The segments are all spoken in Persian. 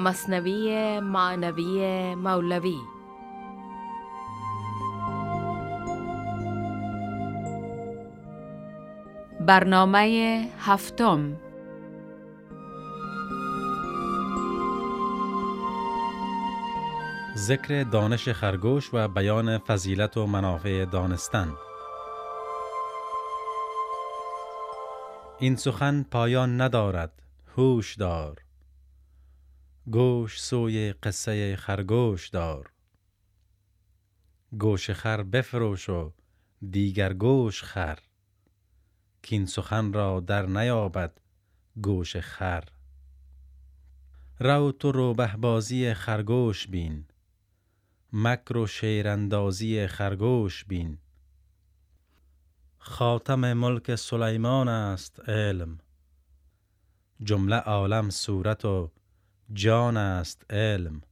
مصنوی معنوی مولوی. برنامه هفتم. ذکر دانش خرگوش و بیان فضیلت و منافع دانستن. این سخن پایان ندارد. هوش دار. گوش سوی قصه خرگوش دار. گوش خر بفروش و دیگر گوش خر. کین سخن را در نیابد گوش خر. رو تو رو بهبازی خرگوش بین. مکر و شیراندازی خرگوش بین. خاتم ملک سلیمان است علم. جمله عالم صورت و جان است علم.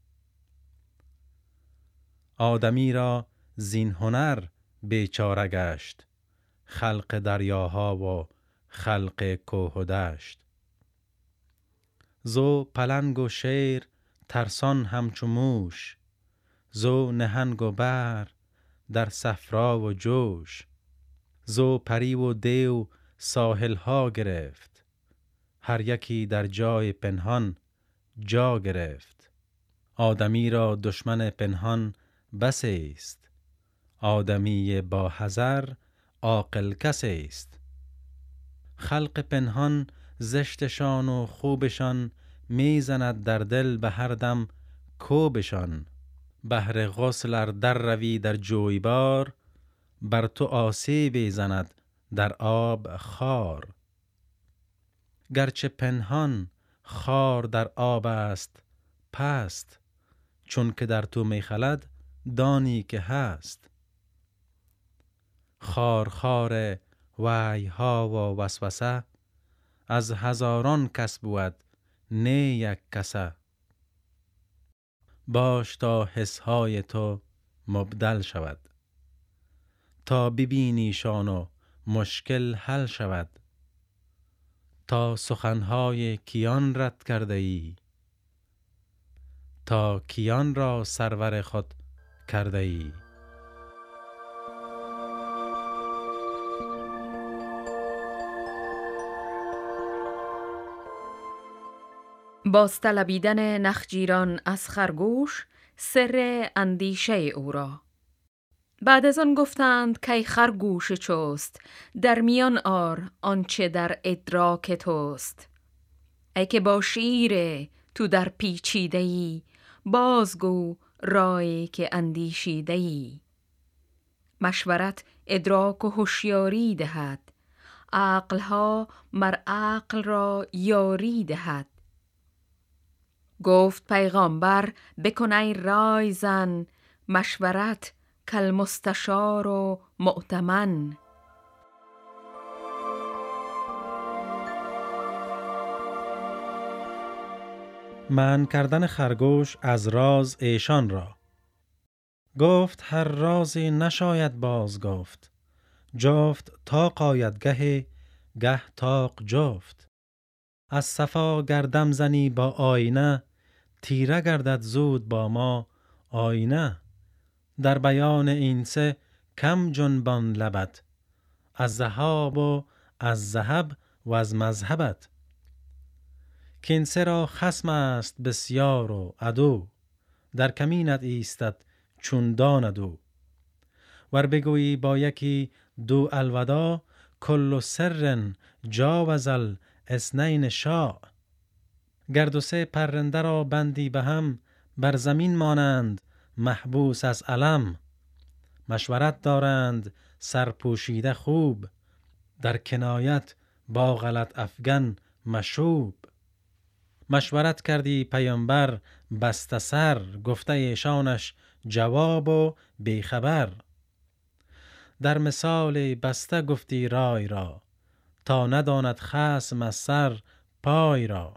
آدمی را زین هنر بیچاره گشت خلق دریاها و خلق کوه و دشت. زو پلنگ و شیر ترسان همچو موش. زو نهنگ و بر در صفرا و جوش. زو پری و دیو ساحل ها گرفت. هر یکی در جای پنهان جا گرفت. آدمی را دشمن پنهان بس است. آدمی با حذر عاقل کس است. خلق پنهان زشتشان و خوبشان می‌زند در دل به هر دم کوبشان. بهر غسل ار در روی در جویبار بر تو آسیبی زند در آب خار. گرچه پنهان خار در آب است پست چون که در تو میخلد دانی که هست. خار خار وعی ها و وسوسه از هزاران کس بود نه یک کسه. باش تا حسهای تو مبدل شود تا ببینیشان و مشکل حل شود. تا سخنهای کیان رد کرده ای تا کیان را سرور خود کرده ای بازطلبیدن نخجیران از خرگوش سر اندیشه او را. بعد از آن گفتند که خرگوش چوست در میان آر آنچه در ادراک توست. ای که با شیر تو در پیچیده ای بازگو رای که اندیشیده ای مشورت ادراک و هوشیاری دهد عقلها مر عقل را یاری دهد. گفت پیغامبر بکن ای رای زن مشورت کل مستشار و مؤتمن. من کردن خرگوش از راز ایشان را. گفت هر رازی نشاید باز گفت جفت تا قاید گه گه تاق جفت. از صفا گردم زنی با آینه تیره گردد زود با ما آینه. در بیان این سه کم جنبان لبت از ذهاب و از ذهب و از مذهبت. کین سه را خسم است بسیار و عدو در کمینت ایستد چون داند او ور بگویی با یکی دو الودا کل سر جاوز الاثنین شاع. گرد و سه پرنده را بندی به هم بر زمین مانند محبوس از علم. مشورت دارند سرپوشیده خوب. در کنایت با غلط افگن مشوب. مشورت کردی پیامبر بسته سر. گفته ایشانش جواب و بیخبر. در مثال بسته گفتی رای را تا نداند خسم از سر پای را.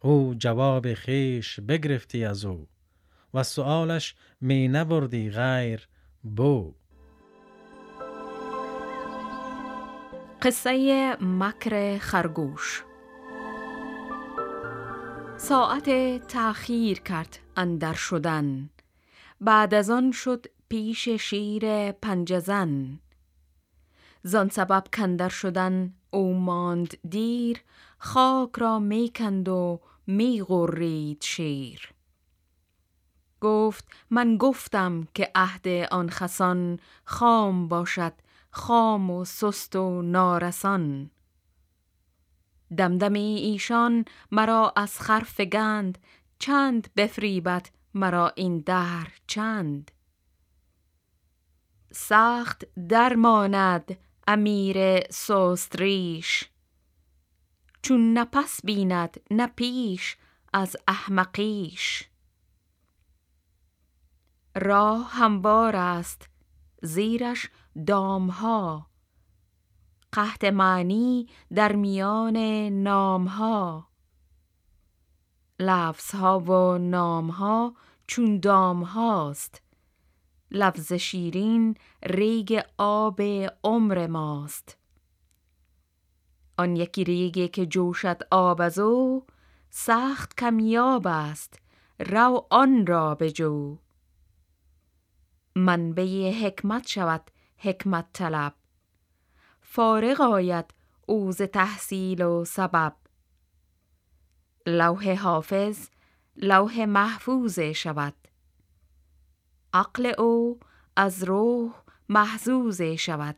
او جواب خیش بگرفتی از او. و سؤالش می نبردی غیر بو. قصه مکر خرگوش. ساعت تأخیر کرد اندر شدن. بعد از آن شد پیش شیر پنجزن. زان سبب کندر شدن او ماند دیر خاک را می‌کند و میغرید شیر. گفت من گفتم که عهد آن خسان خام باشد خام و سست و نارسان. دمدمی ایشان مرا از خرف گند چند بفریبت مرا این دهر چند. سخت درماند امیر سستریش چون نپس بیند نه پیش از احمقیش. راه هموار است زیرش دامها. قحط معنی در میان نامها. لفظها و نامها چون دامهاست. لفظ شیرین ریگ آب عمر ماست. آن یکی ریگی که جوشد آب از او سخت کمیاب است. رو آن را بجو. منبع حکمت شود حکمت طلب. فارغ آید او ز تحصیل و سبب. لوح حافظ لوح محفوظ شود. عقل او از روح محزوز شود.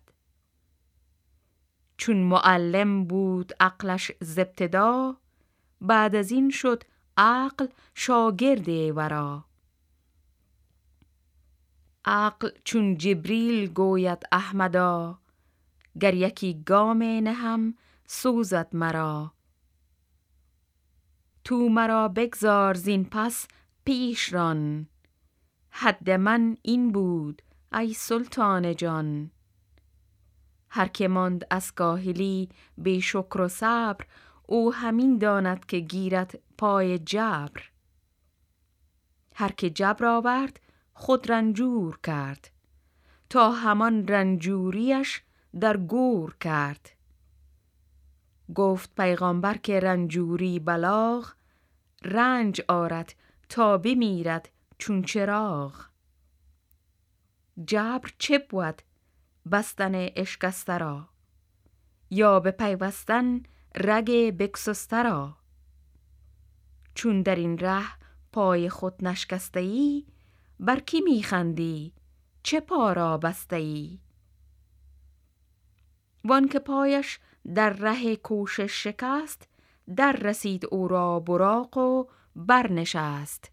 چون معلم بود عقلش زبتدا بعد از این شد عقل شاگرد ورا. عقل چون جبریل گوید احمدا گر یکی گام نهم سوزد مرا. تو مرا بگذار زین پس پیش ران. حد من این بود ای سلطان جان. هر که ماند از کاهلی به شکر و صبر او همین داند که گیرد پای جبر. هر که جبر آورد خود رنجور کرد. تا همان رنجوریش در گور کرد. گفت پیغامبر که رنجوری بلاغ رنج آرد تا بمیرد چون چراغ. جبر چه بود؟ بستن اشکسته را یا به پیوستن رگ بکسسته را چون در این ره پای خود نشکسته ای بر کی میخندی چه پا را بسته ای وان که پایش در ره کوشش شکست در رسید او را براق و برنشست.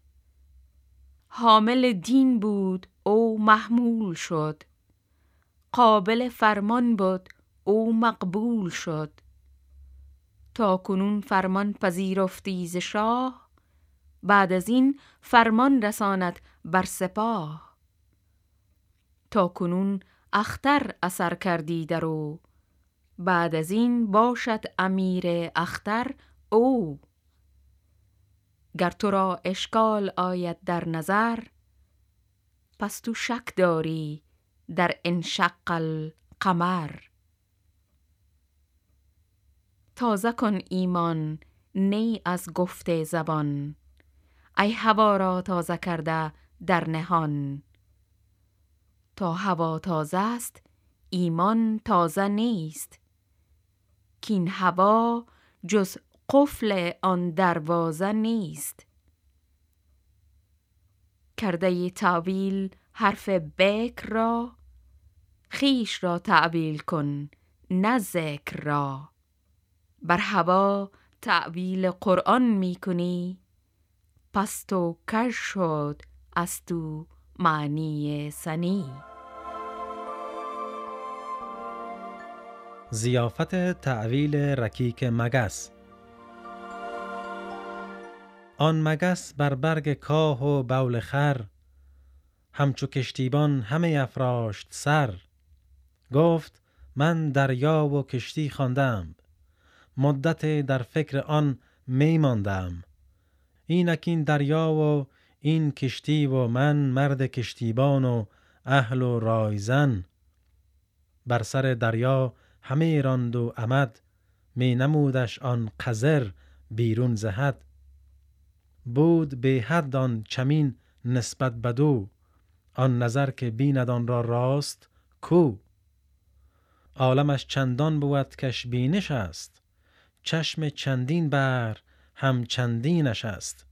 حامل دین بود او محمول شد. قابل فرمان بود او مقبول شد. تا کنون فرمان پذیرفتی ز شاه بعد از این فرمان رساند بر سپاه. تا کنون اختر اثر کردی در او. بعد از این باشد امیر اختر او. گر تو را اشکال آید در نظر پس تو شک داری در انشق القمر تازه کن ایمان نی از گفته زبان. ای هوا را تازه کرده در نهان. تا هوا تازه است ایمان تازه نیست. کین هوا جز قفل آن دروازه نیست. کرده تعویل حرف بکر را خیش را تعویل کن نه ذکر را. بر هوا تعویل قرآن می کنی. پس تو کش شد از تو معنی سنی. زیافت تعویل رکیک مگس. آن مگس بر برگ کاه و بول خر همچو کشتیبان همه افراشت سر. گفت من دریا و کشتی خواندم مدت در فکر آن می ماندم. اینک این دریا و این کشتی و من مرد کشتیبان و اهل و رایزن. بر سر دریا همه راند و امد می نمودش آن قذر بیرون زهد. بود به حد آن چمین نسبت بدو آن نظر که بیند آن را راست کو. عالمش چندان بود کش بینش است چشم چندین بر هم چندینش است.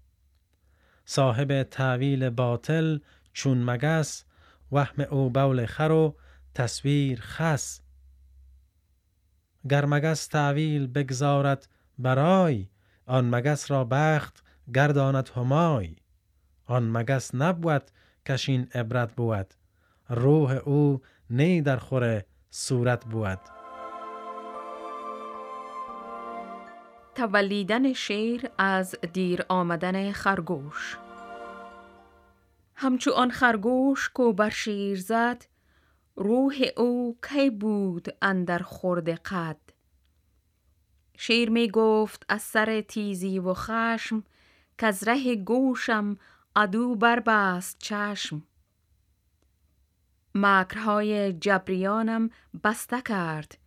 صاحب تعویل باطل چون مگس وهم او بول خر و تصویر خس. گر مگس تعویل بگذارد برای آن مگس را بخت گرداند همای. آن مگس نبود کشین عبرت بود روح او نی در خور صورت بود. تولیدن شیر از دیر آمدن خرگوش. همچو آن خرگوش کو بر شیر زد روح او کی بود اندر خورد قد؟ شیر می گفت از سر تیزی و خشم که از ره گوشم عدو بربست چشم. مکرهای جبریانم بسته کرد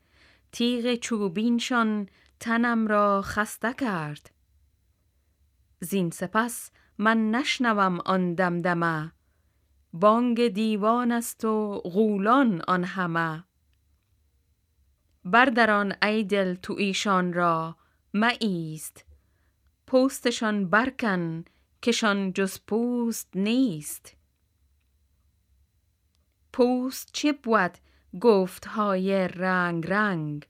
تیغ چوبینشان تنم را خسته کرد. زین سپس من نشنوم آن دمدمه. بانگ دیوان است و غولان آن همه. بردران ای دل تو ایشان را مایست پوستشان برکن کشان جز پوست نیست. پوست چه بود؟ گفت های رنگ رنگ.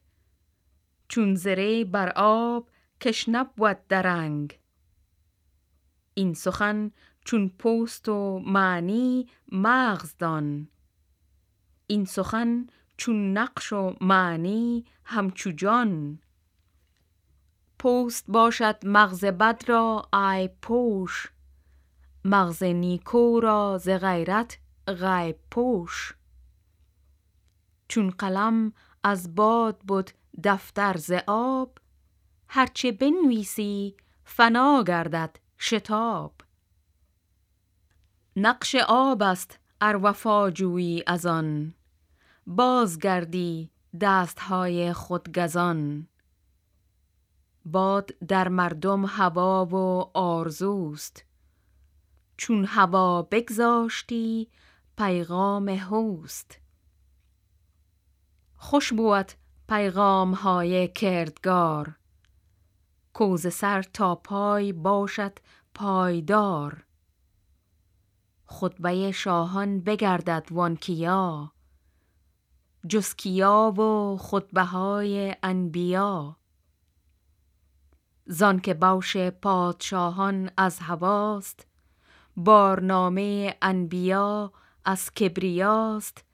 چون زره بر آب کش نبود درنگ این سخن چون پوست و معنی مغز دان. این سخن چون نقش و معنی همچو جان. پوست باشد مغز بد را ای پوش. مغز نیکو را ز غیرت غیب پوش. چون قلم از باد بود دفتر ز آب هرچه بنویسی فنا گردد شتاب. نقش آب است ار وفا جویی از آن بازگردی دستهای خودگزان باد در مردم هوا و آرزوست چون هوا بگذاشتی پیغام هوست. خوش بود پیغام های کردگار. کوز سر تا پای باشد پایدار. خطبه شاهان بگردد وان کیا کیا و خطبه های انبیا. زان که باش پادشاهان از هواست بارنامه انبیا از کبریاست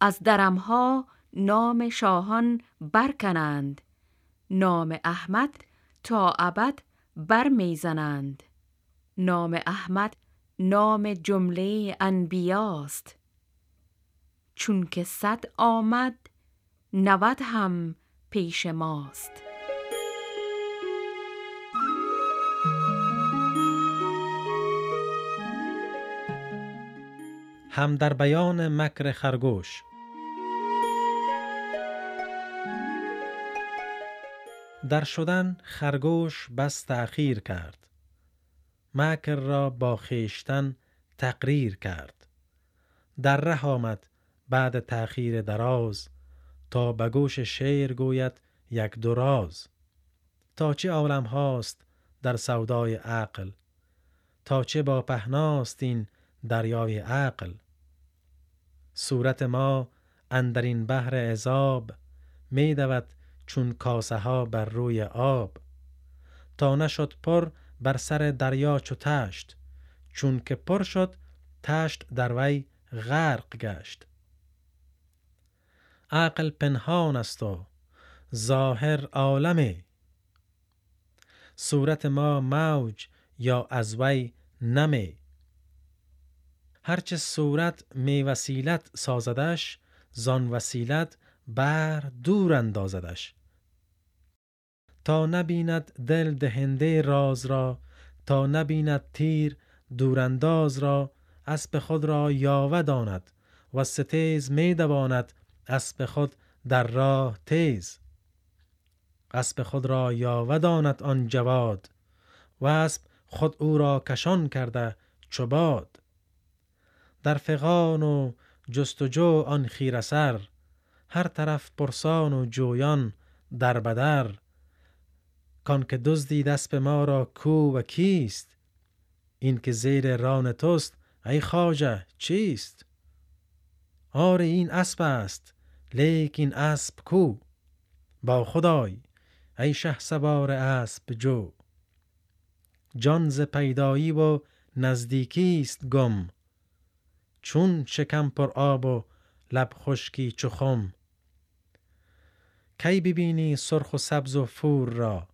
از درمها نام شاهان برکنند. نام احمد تا ابد بر می‌زنند نام احمد نام جمله انبیاست. چون که صد آمد نود هم پیش ماست. هم در بیان مکر خرگوش در شدن خرگوش بس تأخیر کرد. مکر را با خیشتن تقریر کرد. در ره آمد بعد تأخیر دراز تا به گوش شیر گوید یک دراز تا چه عالم هاست در سودای عقل تا چه با پهناست این دریای عقل. صورت ما اندرین بحر عذاب می دود چون کاسه ها بر روی آب. تا نشد پر بر سر دریا چو تشت چون که پر شد تشت در وی غرق گشت. عقل پنهان است و ظاهر عالمه. صورت ما موج یا از وی نمه. هرچه صورت می وسیلت سازدش زان وسیلت بر دور اندازدش. تا نبیند دل دهنده راز را تا نبیند تیر دورانداز را اسب خود را یاوه داند و ستیز می دواند اسب خود در راه تیز. اسب خود را یاوه داند آن جواد و اسب خود او را کشان کرده چوباد در فغان و جستجو آن خیر سر هر طرف پرسان و جویان در بدر. کان که دزدی دست به ما را کو و کیست؟ این که زیر ران توست ای خواجه چیست؟ آر این اسب است لیک این اسب کو؟ با خدای ای شه سوار اسب جو. جان ز پیدایی و نزدیکی است گم. چون شکم پر آب و لب خشکی چو خم. کی ببینی سرخ و سبز و فور را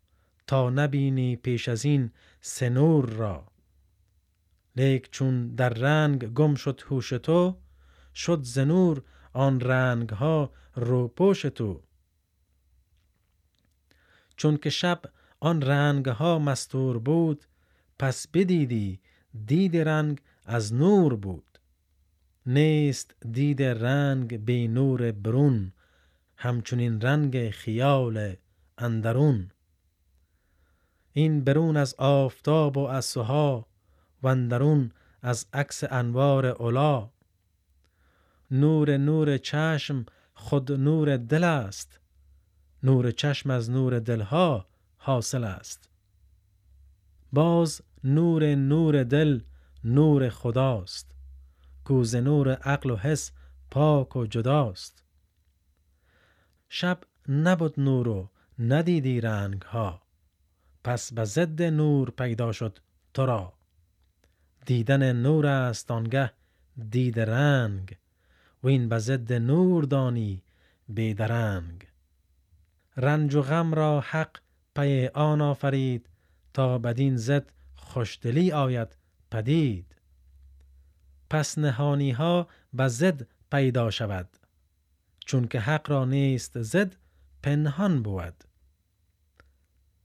تا نبینی پیش از این سنور را. لیک چون در رنگ گم شد هوش تو شد زنور آن رنگ ها روپوش تو. چون که شب آن رنگ ها مستور بود پس بدیدی دید رنگ از نور بود. نیست دید رنگ بی نور برون همچنین رنگ خیال اندرون. این برون از آفتاب و از سها و اندرون از عکس انوار علا نور نور چشم خود نور دل است نور چشم از نور دلها حاصل است. باز نور نور دل نور خداست. کوز نور عقل و حس پاک و جداست. شب نبود نور و ندیدی رنگ ها پس به ضد نور پیدا شد تو را. دیدن نور است آنگه دید رنگ. و این به ضد نور دانی بیدرنگ رنج و غم را حق پی آن آفرید تا بدین زد خوشدلی آید پدید. پس نهانی ها به زد پیدا شود. چون که حق را نیست زد پنهان بود.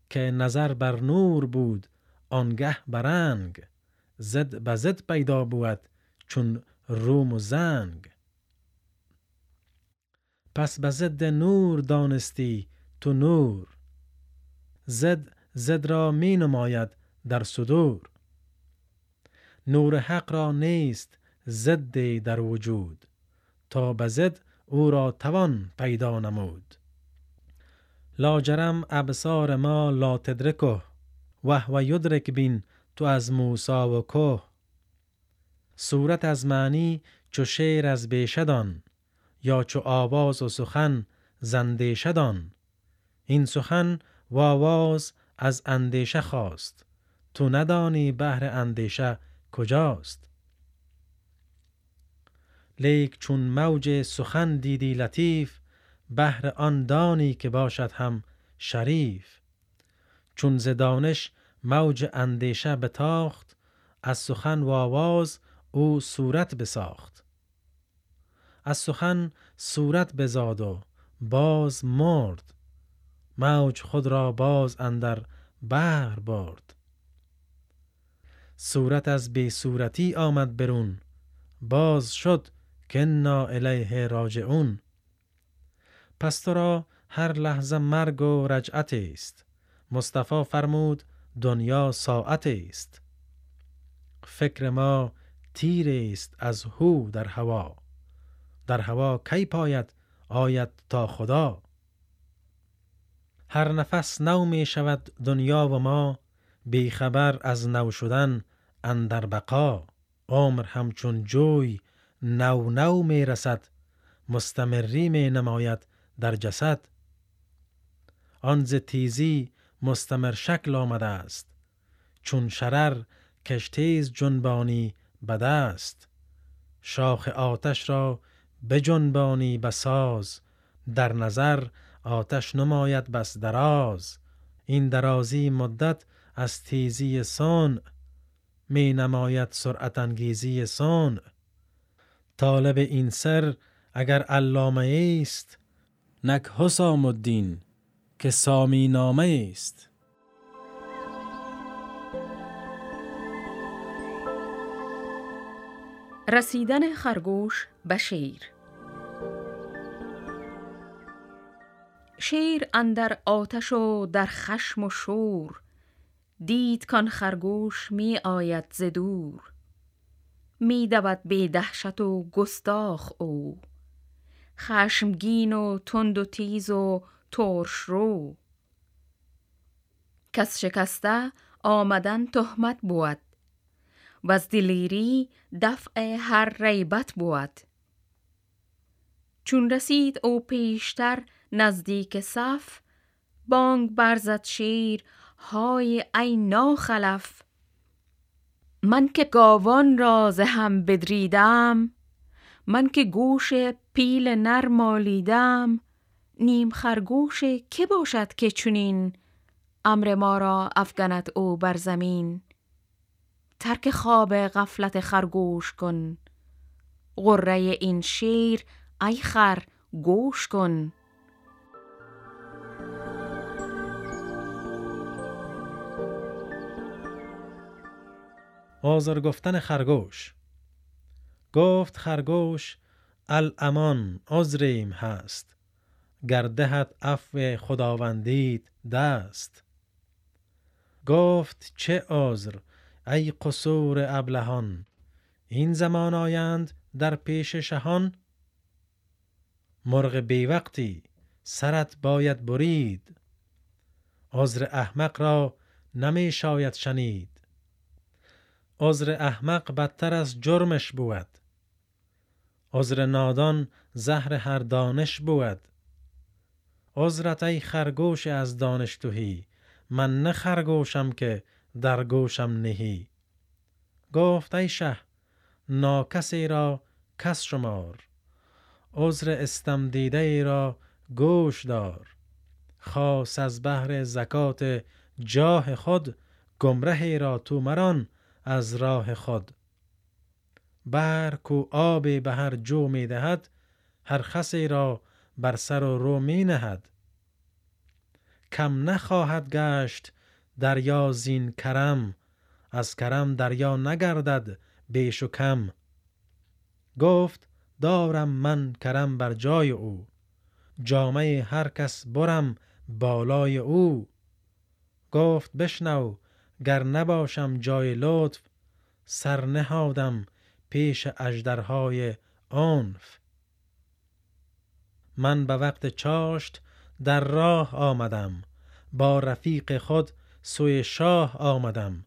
که نظر بر نور بود آنگه برنگ. زد به زد پیدا بود چون روم و زنگ. پس به ضد نور دانستی تو نور. زد زد را می نماید در صدور. نور حق را نیست ضد در وجود تا به زد او را توان پیدا نمود. لاجرم ابصار ما لا تدرکه و یدرک بین تو از موسا و که. صورت از معنی چو شعر از بیشدان یا چو آواز و سخن زندیشدان این سخن و آواز از اندیشه خواست. تو ندانی بهر اندیشه کجاست. لیک چون موج سخن دیدی لطیف بهر آن دانی که باشد هم شریف. چون ز دانش موج اندیشه بتاخت از سخن و آواز او صورت بساخت. از سخن صورت بزاد و باز مرد موج خود را باز اندر بحر برد. صورت از بی صورتی آمد برون باز شد که انا الیه راجعون. پس تو را هر لحظه مرگ و رجعت است مصطفی فرمود دنیا ساعت است فکر ما تیر است از هو در هوا. در هوا کی پاید؟ آید تا خدا. هر نفس نو می شود دنیا و ما بی خبر از نو شدن اندر بقا. عمر همچون جوی نو نو می رسد. مستمری می نماید در جسد. آن ز تیزی مستمر شکل آمده است. چون شرر کشتیز جنبانی بده است. شاخ آتش را بجنبانی بساز در نظر آتش نماید بس دراز. این درازی مدت از تیزی سون می نماید سرعت انگیزی سون طالب این سر اگر علامه است نک حسام الدین که سامی نامه است رسیدن خرگوش به شیر. شیر اندر آتش و در خشم و شور دید کان خرگوش می آید ز دور. می دود بی دهشت و گستاخ او. خشمگین و تند و تیز و ترش رو. کس شکسته آمدن تهمت بود. و از دلیری دفع هر ریبت بود. چون رسید او پیشتر نزدیک صف بانگ برزد شیر های ای ناخلف. من که گاوان را ز هم بدریدم من که گوش پیل نر مالیدم نیم خرگوش که باشد که چونین امر ما را افگند او بر زمین. ترک خواب غفلت خرگوش کن. غره این شیر ای خر گوش کن. آزار گفتن خرگوش. گفت خرگوش الامان عذریم هست گردهت عفو خداوندیت دست. گفت چه عذر ای قصور ابلهان این زمان آیند در پیش شهان؟ مرغ بیوقتی سرت باید برید. عذر احمق را نمی شاید شنید. عذر احمق بدتر از جرمش بود. عذر نادان زهر هر دانش بود. عذرت ای خرگوش از دانش توهی من نه خرگوشم که در گوشم نهی. گفت ای شه ناکسی را کس شمار. عذر استم دیده ای را گوش دار. خاص از بهر زکات جاه خود گمرهی را تو مران. از راه خود. بر کو آب به هر جو می دهد هر خسی را بر سر و رو می نهد. کم نخواهد گشت دریا زین کرم از کرم دریا نگردد بیش و کم. گفت دارم من کرم بر جای او جامعه هر کس برم بالای او. گفت بشنو گر نباشم جای لطف سر نهادم پیش اژدرهای عنف. من به وقت چاشت در راه آمدم با رفیق خود سوی شاه آمدم.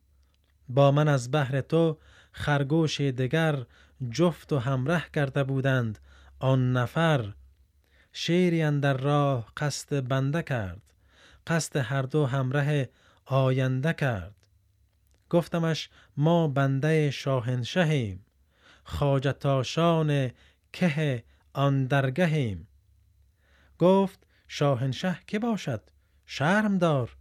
با من از بهر تو خرگوش دگر جفت و همره کرده بودند آن نفر. شیری در راه قصد بنده کرد قصد هر دو همره آینده کرد. گفتمش ما بنده شاهنشهیم خاجتاشان که آن درگهیم گفت شاهنشه که باشد؟ شرم دار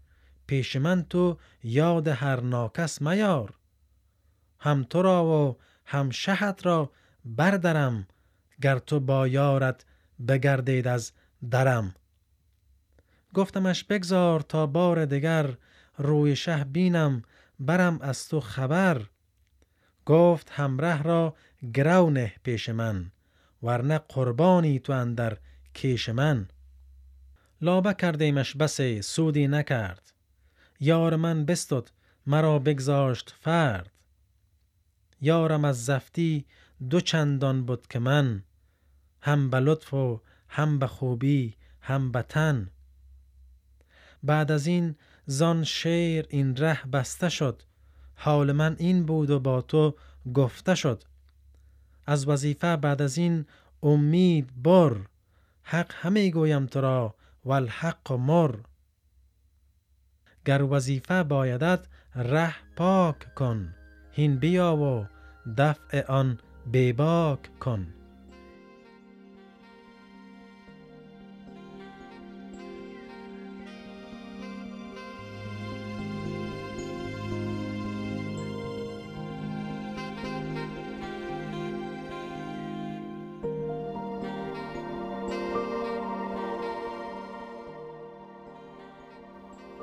پیش من تو یاد هر ناکس میار. هم تو را و هم شهت را بردرم گر تو با یارت بگردید از درم. گفتمش بگذار تا بار دگر روی شه بینم برم از تو خبر. گفت همره را گرو نه پیش من ورنه قربانی تو اندر کیش من. لابه کردیمش بسی سودی نکرد. یار من بستد مرا بگذاشت فرد. یارم از زفتی دو چندان بود که من هم به لطف و هم به خوبی هم به تن. بعد از این زان شیر این ره بسته شد حال من این بود و با تو گفته شد. از وظیفه بعد از این امید بر حق همه گویم تو را والحق مر. گر وظیفه بایدت ره پاک کن هین بیا و دفع آن بیباک کن.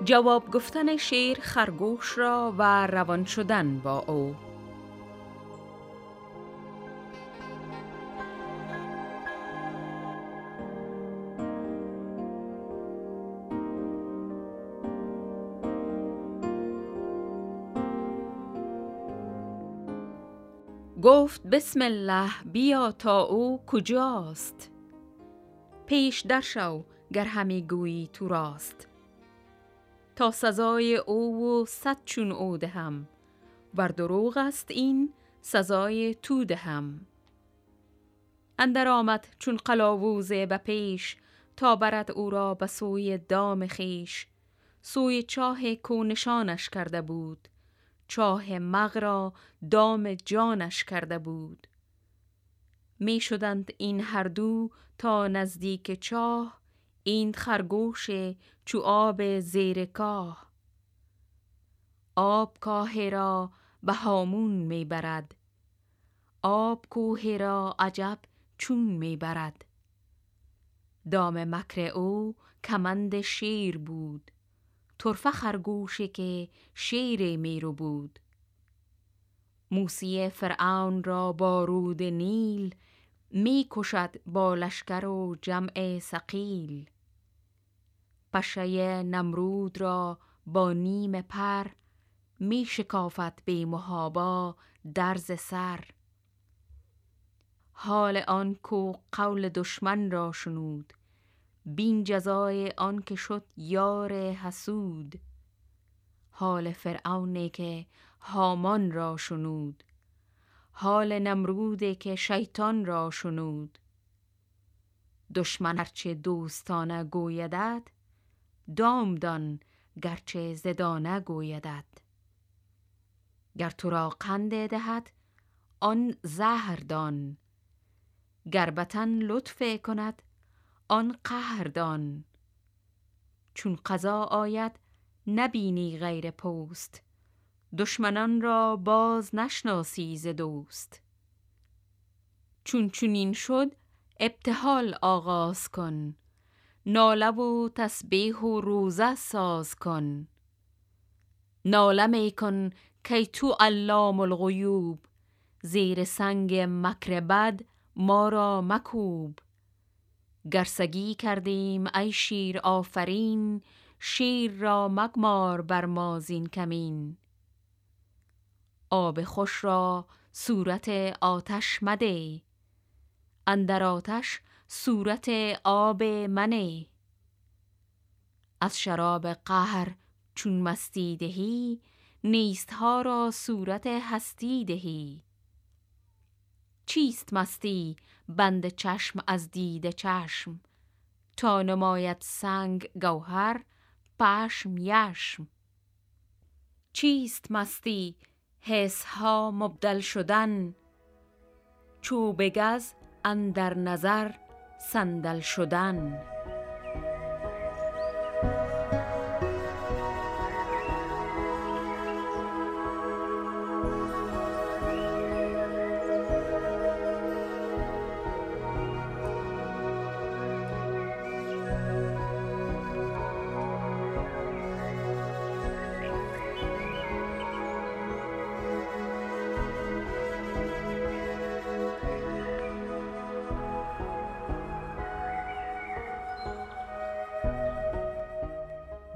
جواب گفتن شیر خرگوش را و روان شدن با او. گفت بسم الله بیا تا او کجاست؟ پیش در شو گر همی گویی تو راست. تا سزای او و صد چون او دهم. ور دروغ است این سزای تو دهم. اندر آمد چون قلاووزه به پیش تا برد او را به سوی دام خیش سوی چاه کو نشانش کرده بود. چاه مغرا دام جانش کرده بود. می شدند این هر دو تا نزدیک چاه این خرگوش چو آب زیر کاه. آب کاه را به هامون می برد. آب کوه را عجب چون می برد. دام مکر او کمند شیر بود. طرفه خرگوشی که شیر میرو بود. موسی فرعون را با رود نیل می کشد با لشکر و جمع سقیل پشه نمرود را با نیم پر می شکافت بی محابا درز سر. حال آن کو قول دشمن را شنود بین جزای آن که شد یار حسود. حال فرعونی که هامان را شنود حال نمرودی که شیطان را شنود. دشمن هرچه دوستانه گویدد دام دان گرچه زدانه گویدد گر تو را قند دهد آن زهر دان. گر بتن لطف کند آن قهردان چون قضا آید نبینی غیر پوست. دشمنان را باز نشناسی ز دوست. چون چونین شد ابتحال آغاز کن. ناله و تسبیح و روزه ساز کن. ناله می کن کی تو علام الغیوب. زیر سنگ مکر بد ما را مکوب. گرسگی کردیم ای شیر آفرین شیر را مگمار بر ما زین کمین. آب خوش را صورت آتش مده. اندر آتش صورت آب منه. از شراب قهر چون مستی دهی نیست ها را صورت هستی دهی. چیست مستی بند چشم از دید چشم؟ تا نماید سنگ گوهر پشم یشم. چیست مستی حس ها مبدل شدن؟ چوب گز اندر نظر صندل شدن